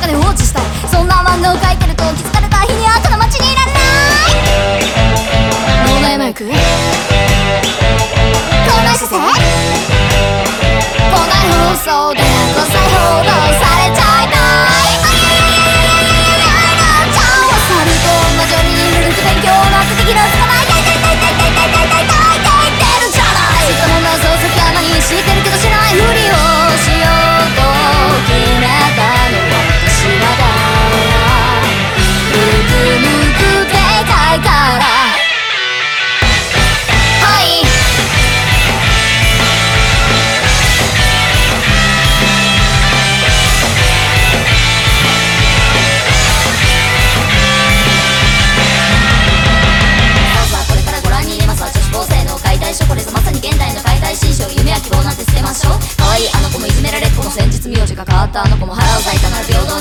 中で放置したい。そんな漫画を描いてると気づかれた日に赤の街にいられない脳内マイク。この姿勢この放送でこれぞまさに現代の解体新書夢や希望なんて捨てましょう。可愛いあの子もいじめられっ子も先日名字が変わったあの子も腹を裂いたなら平等